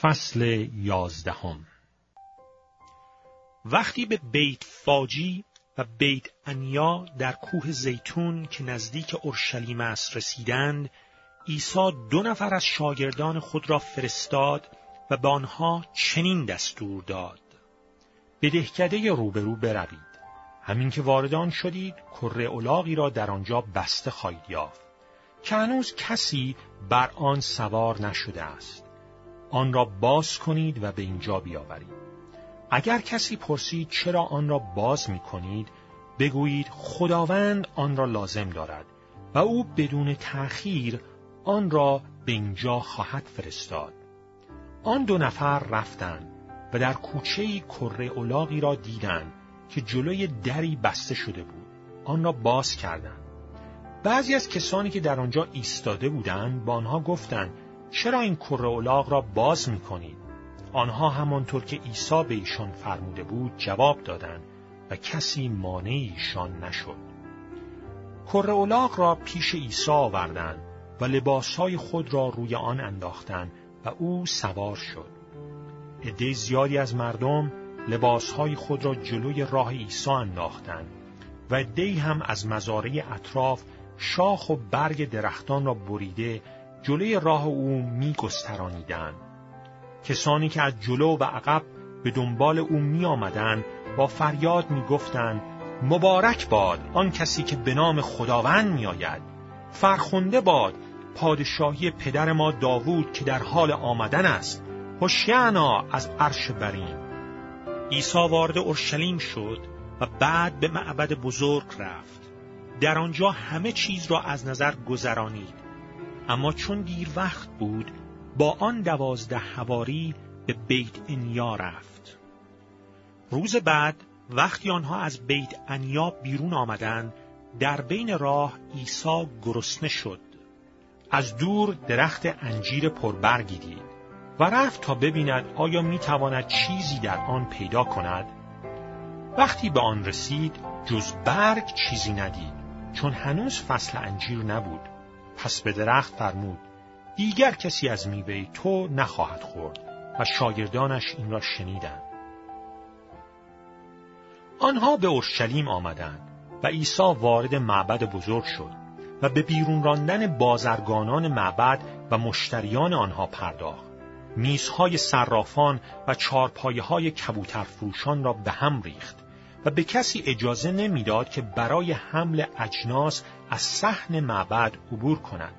فصل یازدهم. وقتی به بیت فاجی و بیت انیا در کوه زیتون که نزدیک اورشلیم است رسیدند عیسی دو نفر از شاگردان خود را فرستاد و به آنها چنین دستور داد. به دهکده روبرو بروید. همین که واردان شدید کره اولاغی را در آنجا بسته خواهید یافت. که هنوز کسی بر آن سوار نشده است. آن را باز کنید و به اینجا بیاورید. اگر کسی پرسید چرا آن را باز می کنید، بگویید خداوند آن را لازم دارد و او بدون تأخیر آن را به اینجا خواهد فرستاد. آن دو نفر رفتند و در کوچه کره اولاغی را دیدند که جلوی دری بسته شده بود. آن را باز کردند. بعضی از کسانی که در آنجا ایستاده بودند با آنها گفتند چرا این کره اولاغ را باز می کنید؟ آنها همانطور که عیسی به ایشان فرموده بود جواب دادند و کسی مانع ایشان نشد. کره اولاغ را پیش عیسی آوردند و لباسهای خود را روی آن انداختند و او سوار شد. عده زیادی از مردم لباسهای خود را جلوی راه عیسی انداختند و عدهای هم از مزارع اطراف شاخ و برگ درختان را بریده جلوی راه او می گسترانیدن. کسانی که از جلو و عقب به دنبال او می آمدن با فریاد می گفتن مبارک باد آن کسی که به نام خداوند می آید. فرخنده باد پادشاهی پدر ما داوود که در حال آمدن است. هوشیانا از عرش برین. عیسی وارد اورشلیم شد و بعد به معبد بزرگ رفت. در آنجا همه چیز را از نظر گذرانید. اما چون دیر وقت بود با آن دوازده هواری به بیت انیا رفت. روز بعد وقتی آنها از بیت انیا بیرون آمدند در بین راه عیسی گرسنه شد. از دور درخت انجیر پربرگی دید و رفت تا ببیند آیا می‌تواند چیزی در آن پیدا کند. وقتی به آن رسید جز برگ چیزی ندید چون هنوز فصل انجیر نبود. پس به درخت فرمود دیگر کسی از میوه تو نخواهد خورد. و شاگردانش این را شنیدند. آنها به اورشلیم آمدند و عیسی وارد معبد بزرگ شد و به بیرون راندن بازرگانان معبد و مشتریان آنها پرداخت. میزهای صرافان و چارپایه های کبوتر فروشان را به هم ریخت. و به کسی اجازه نمی‌داد که برای حمل اجناس از صحن معبد عبور کند.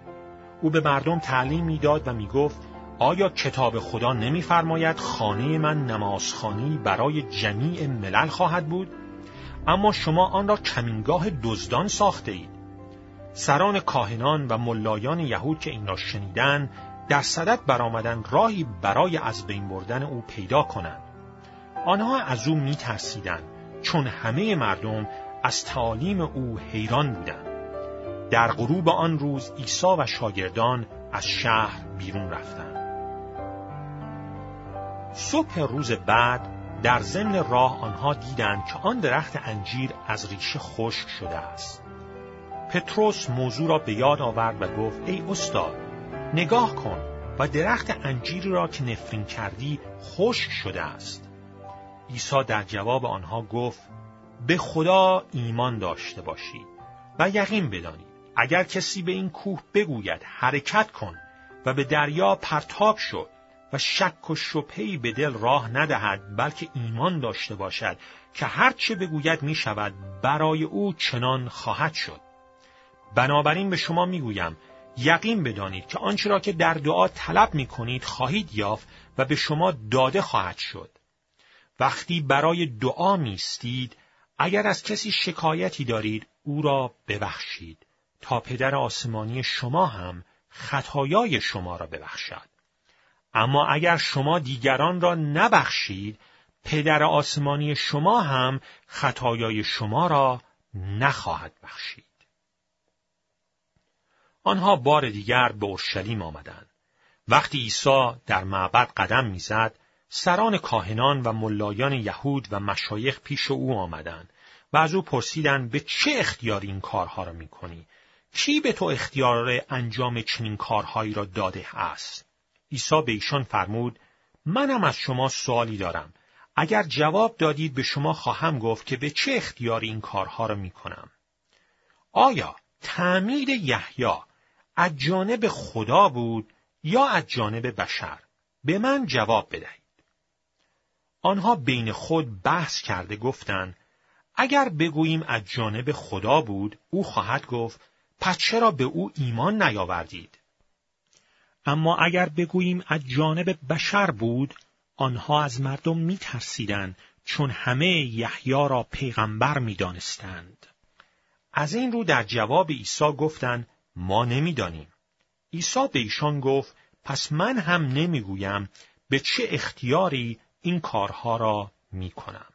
او به مردم تعلیم می‌داد و می‌گفت آیا کتاب خدا نمیفرماید خانه من نمازخانی برای جمیع ملل خواهد بود؟ اما شما آن را کمینگاه دزدان ساخته اید. سران کاهنان و ملایان یهود که این را شنیدن در صدت برآمدن راهی برای از بین بردن او پیدا کنند. آنها از او می ترسیدن چون همه مردم از تعالیم او حیران بودند. در غروب آن روز عیسی و شاگردان از شهر بیرون رفتند. صبح روز بعد در ضمن راه آنها دیدند که آن درخت انجیر از ریشه خشک شده است. پتروس موضوع را به یاد آورد و گفت ای استاد نگاه کن و درخت انجیری را که نفرین کردی خشک شده است. عیسی در جواب آنها گفت به خدا ایمان داشته باشید و یقین بدانید اگر کسی به این کوه بگوید حرکت کن و به دریا پرتاب شد و شک و شپهی به دل راه ندهد بلکه ایمان داشته باشد که هرچه بگوید می شود برای او چنان خواهد شد. بنابراین به شما می گویم یقین بدانید که آنچه را که در دعا طلب می کنید خواهید یافت و به شما داده خواهد شد. وقتی برای دعا میستید اگر از کسی شکایتی دارید او را ببخشید تا پدر آسمانی شما هم خطایای شما را ببخشد. اما اگر شما دیگران را نبخشید، پدر آسمانی شما هم خطایای شما را نخواهد بخشید. آنها بار دیگر به اورشلیم آمدند. وقتی عیسی در معبد قدم می‌زد، سران کاهنان و ملایان یهود و مشایخ پیش او آمدند و از او پرسیدند به چه اختیار این کارها را می‌کنی کی به تو اختیار انجام چنین کارهایی را داده است عیسی به ایشان فرمود منم از شما سوالی دارم. اگر جواب دادید به شما خواهم گفت که به چه اختیاری این کارها را می کنم. آیا تعمید یحیی از جانب خدا بود یا از جانب بشر؟ به من جواب بدهید. آنها بین خود بحث کرده گفتند اگر بگوییم از جانب خدا بود او خواهد گفت پس چرا به او ایمان نیاوردید اما اگر بگوییم از جانب بشر بود آنها از مردم می ترسیدن چون همه یحیی را پیغمبر می دانستند. از این رو در جواب عیسی گفتند ما نمی‌دانیم. عیسی به ایشان گفت پس من هم نمی‌گویم به چه اختیاری این کارها را می کنم.